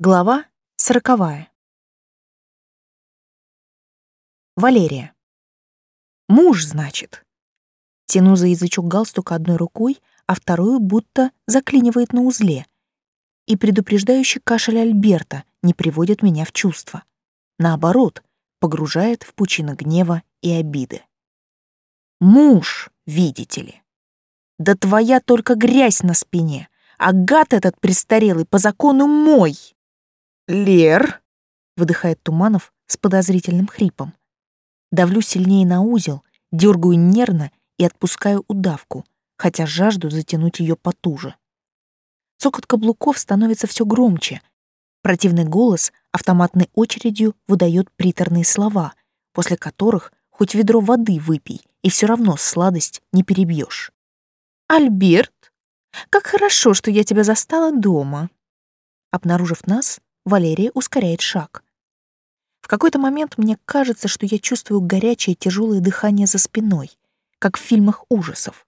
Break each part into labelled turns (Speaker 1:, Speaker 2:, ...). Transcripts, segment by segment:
Speaker 1: Глава сороковая. Валерия. Муж, значит. Тяну за язычок галстука одной рукой, а вторую будто заклинивает на узле. И предупреждающий кашель Альберта не приводит меня в чувство. Наоборот, погружает в пучину гнева и обиды. Муж, видите ли. Да твоя только грязь на спине, а гад этот престарелый по закону мой. «Лер!» — выдыхает Туманов с подозрительным хрипом. Давлю сильнее на узел, дергаю нервно и отпускаю удавку, хотя жажду затянуть ее потуже. Цокот каблуков становится все громче. Противный голос автоматной очередью выдает приторные слова, после которых хоть ведро воды выпей, и все равно сладость не перебьешь. «Альберт, как хорошо, что я тебя застала дома!» Обнаружив нас, Валерия ускоряет шаг. В какой-то момент мне кажется, что я чувствую горячее тяжелое дыхание за спиной, как в фильмах ужасов.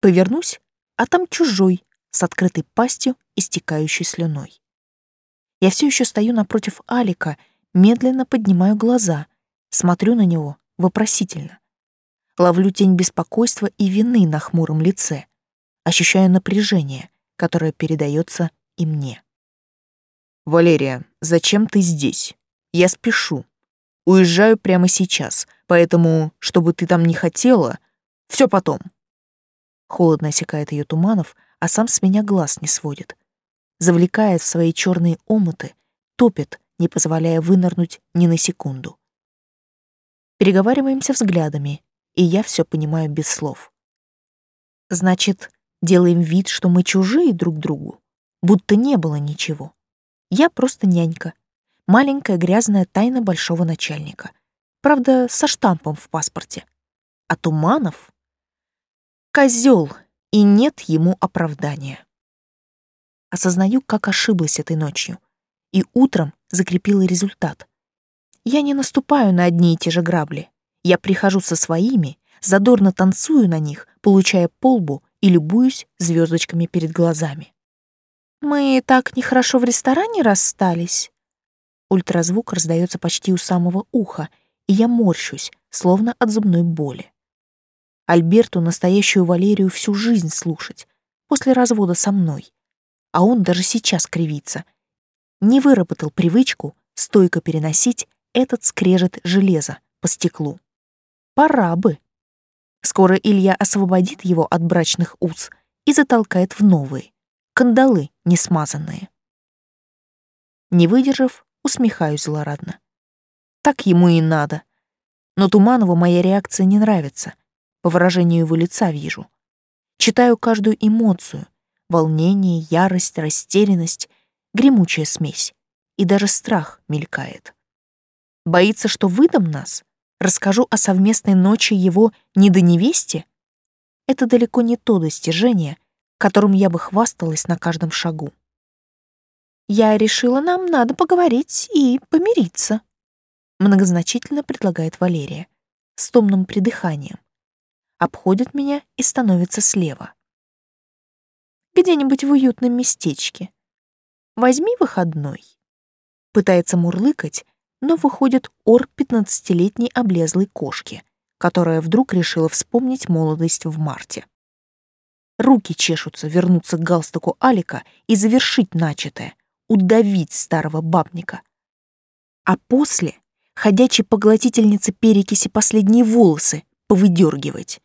Speaker 1: Повернусь, а там чужой, с открытой пастью и стекающей слюной. Я все еще стою напротив Алика, медленно поднимаю глаза, смотрю на него вопросительно. Ловлю тень беспокойства и вины на хмуром лице, ощущаю напряжение, которое передается и мне.
Speaker 2: «Валерия, зачем ты здесь? Я спешу. Уезжаю прямо сейчас, поэтому, чтобы ты там не хотела, все потом».
Speaker 1: Холодно осекает ее Туманов, а сам с меня глаз не сводит. Завлекает в свои черные омуты, топит, не позволяя вынырнуть ни на секунду. Переговариваемся взглядами, и я все понимаю без слов. Значит, делаем вид, что мы чужие друг другу, будто не было ничего. Я просто нянька. Маленькая грязная тайна большого начальника. Правда, со штампом в паспорте. А Туманов — козел, и нет ему оправдания. Осознаю, как ошиблась этой ночью. И утром закрепила результат. Я не наступаю на одни и те же грабли. Я прихожу со своими, задорно танцую на них, получая полбу и любуюсь звездочками перед глазами. Мы так нехорошо в ресторане расстались. Ультразвук раздается почти у самого уха, и я морщусь, словно от зубной боли. Альберту настоящую Валерию всю жизнь слушать, после развода со мной. А он даже сейчас кривится. Не выработал привычку стойко переносить этот скрежет железа по стеклу. Пора бы. Скоро Илья освободит его от брачных уз и затолкает в новые кандалы не смазанные. Не выдержав, усмехаюсь злорадно. Так ему и надо. Но Туманову моя реакция не нравится. По выражению его лица вижу. Читаю каждую эмоцию. Волнение, ярость, растерянность, гремучая смесь. И даже страх мелькает. Боится, что выдам нас? Расскажу о совместной ночи его недоневесте? Это далеко не то достижение, которым я бы хвасталась на каждом шагу. «Я решила, нам надо поговорить и помириться», многозначительно предлагает Валерия, с томным придыханием. Обходит меня и становится слева. «Где-нибудь в уютном местечке. Возьми выходной». Пытается мурлыкать, но выходит ор пятнадцатилетней облезлой кошки, которая вдруг решила вспомнить молодость в марте. Руки чешутся вернуться к галстуку Алика и завершить начатое, удавить старого бабника. А после ходячей поглотительнице перекиси последние волосы повыдергивать.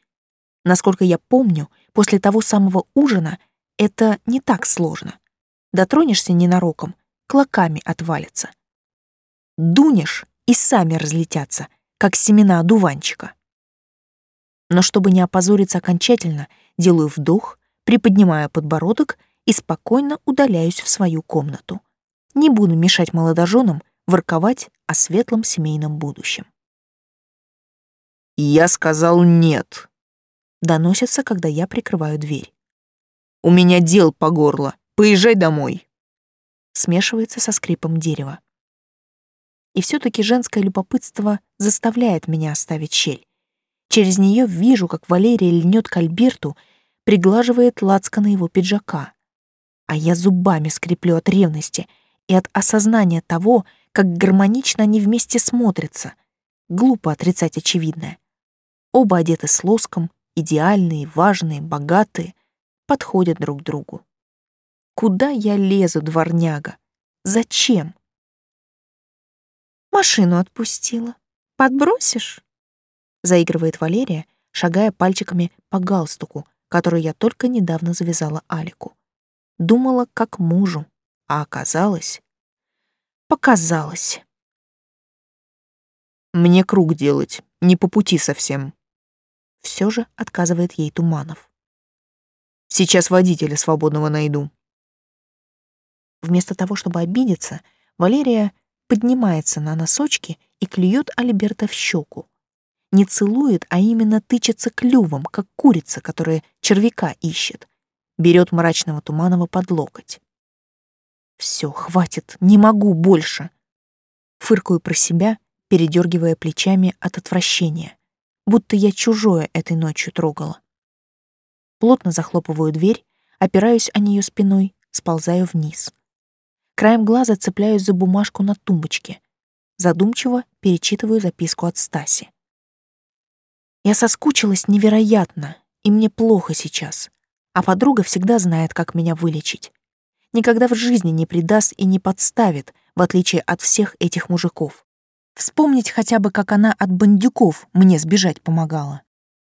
Speaker 1: Насколько я помню, после того самого ужина это не так сложно. Дотронешься ненароком, клоками отвалится. Дунешь, и сами разлетятся, как семена одуванчика. Но чтобы не опозориться окончательно, делаю вдох, приподнимаю подбородок и спокойно удаляюсь в свою комнату. Не буду мешать молодоженам ворковать о светлом семейном будущем.
Speaker 2: «Я сказал нет», —
Speaker 1: доносится, когда я прикрываю дверь.
Speaker 2: «У меня дел по горло. Поезжай домой».
Speaker 1: Смешивается со скрипом дерева. И все таки женское любопытство заставляет меня оставить щель. Через нее вижу, как Валерия льнет к Альберту, приглаживает лацко на его пиджака. А я зубами скреплю от ревности и от осознания того, как гармонично они вместе смотрятся. Глупо отрицать очевидное. Оба одеты с лоском, идеальные, важные, богатые, подходят друг другу. Куда я лезу, дворняга? Зачем? Машину отпустила. Подбросишь? Заигрывает Валерия, шагая пальчиками по галстуку, который я только недавно завязала Алику. Думала, как мужу, а оказалось... Показалось.
Speaker 2: Мне круг делать, не по пути совсем.
Speaker 1: Все же отказывает ей Туманов.
Speaker 2: Сейчас водителя свободного найду.
Speaker 1: Вместо того, чтобы обидеться, Валерия поднимается на носочки и клюет Альберта в щеку. Не целует, а именно тычется клювом, как курица, которая червяка ищет. Берет мрачного Туманова под локоть. Все, хватит, не могу больше. Фыркаю про себя, передергивая плечами от отвращения, будто я чужое этой ночью трогала. Плотно захлопываю дверь, опираюсь о нее спиной, сползаю вниз. Краем глаза цепляюсь за бумажку на тумбочке. Задумчиво перечитываю записку от Стаси. Я соскучилась невероятно, и мне плохо сейчас. А подруга всегда знает, как меня вылечить никогда в жизни не предаст и не подставит, в отличие от всех этих мужиков. Вспомнить хотя бы, как она от бандюков мне сбежать помогала.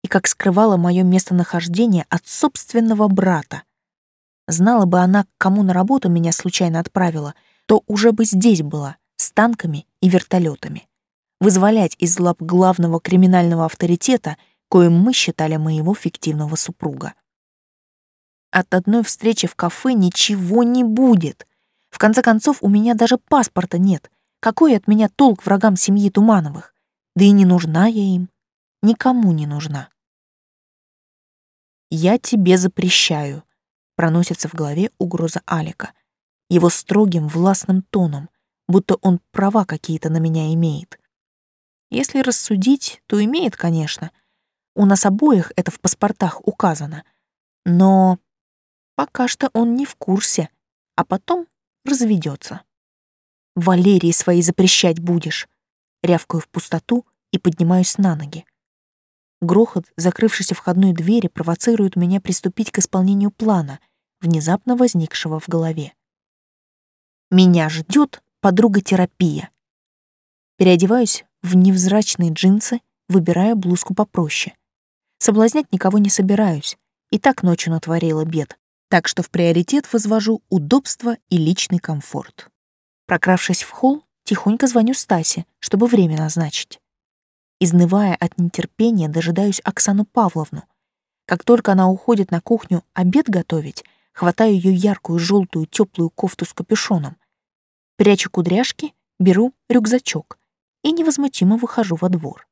Speaker 1: И как скрывала мое местонахождение от собственного брата. Знала бы она, к кому на работу меня случайно отправила, то уже бы здесь была, с танками и вертолетами. Вызволять из лап главного криминального авторитета, коим мы считали моего фиктивного супруга. От одной встречи в кафе ничего не будет. В конце концов, у меня даже паспорта нет. Какой от меня толк врагам семьи Тумановых? Да и не нужна я им. Никому не нужна. «Я тебе запрещаю», — проносится в голове угроза Алика. Его строгим, властным тоном, будто он права какие-то на меня имеет. Если рассудить, то имеет, конечно. У нас обоих это в паспортах указано. Но Пока что он не в курсе, а потом разведется. Валерии свои запрещать будешь. Рявкаю в пустоту и поднимаюсь на ноги. Грохот, закрывшийся входной двери, провоцирует меня приступить к исполнению плана, внезапно возникшего в голове. Меня ждет подруга-терапия. Переодеваюсь в невзрачные джинсы, выбирая блузку попроще. Соблазнять никого не собираюсь, и так ночью натворила бед так что в приоритет возвожу удобство и личный комфорт. Прокравшись в холл, тихонько звоню Стасе, чтобы время назначить. Изнывая от нетерпения, дожидаюсь Оксану Павловну. Как только она уходит на кухню обед готовить, хватаю ее яркую желтую теплую кофту с капюшоном, прячу кудряшки, беру рюкзачок и невозмутимо выхожу во двор.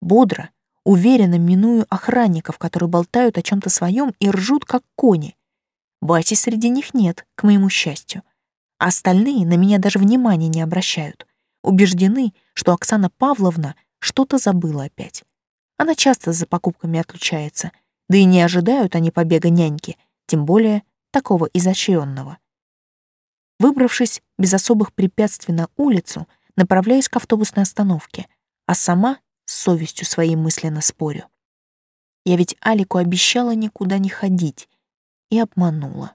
Speaker 1: Бодро, уверенно миную охранников, которые болтают о чем то своем и ржут, как кони. Бати среди них нет, к моему счастью. Остальные на меня даже внимания не обращают. Убеждены, что Оксана Павловна что-то забыла опять. Она часто за покупками отлучается, да и не ожидают они побега няньки, тем более такого изощренного. Выбравшись без особых препятствий на улицу, направляюсь к автобусной остановке, а сама с совестью своей мысленно спорю. Я ведь Алику обещала никуда не ходить, и обманула.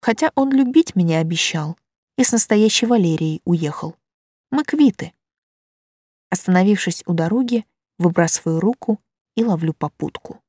Speaker 1: Хотя он любить меня обещал и с настоящей Валерией уехал. Мы квиты. Остановившись у дороги, выбрасываю руку и ловлю попутку.